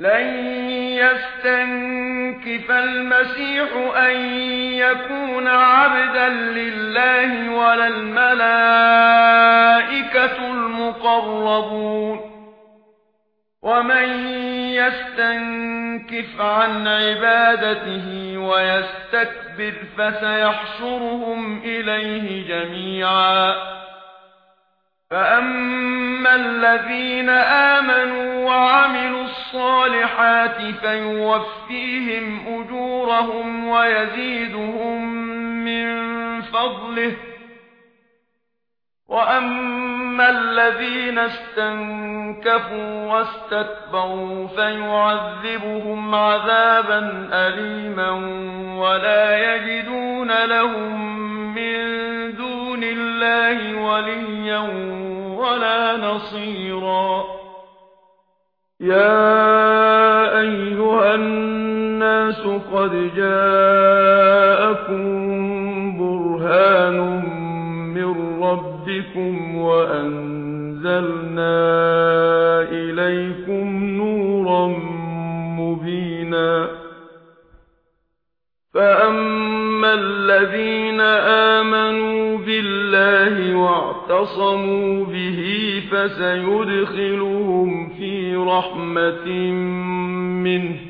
لن يستنكف المسيح أن يكون عبدا لله ولا الملائكة المقربون. ومن يستنكف عن عبادته ويستكبر فسيحشرهم إليه جميعا. فأما الذين آمنوا وعملوا الصالحين الصالحات فيوفيهم أجورهم ويزيدهم من فضله وأما الذين استنكفوا واستكبروا فيعذبهم عذابا أليما ولا يجدون لهم من دون الله وليا ولا نصيرا يَا النَّاسُ قَدْ جَاءَكُمْ بُرْهَانٌ مِنْ رَبِّكُمْ وَأَنْزَلْنَا إِلَيْكُمْ نُورًا مُبِينًا. فَأَمَّا الَّذِينَ آمَنُوا بِاللَّهِ وَاعْتَصَمُوا بِهِ فَسَيُدْخِلُهُمْ فِي رَحْمَةٍ مِنْهِ.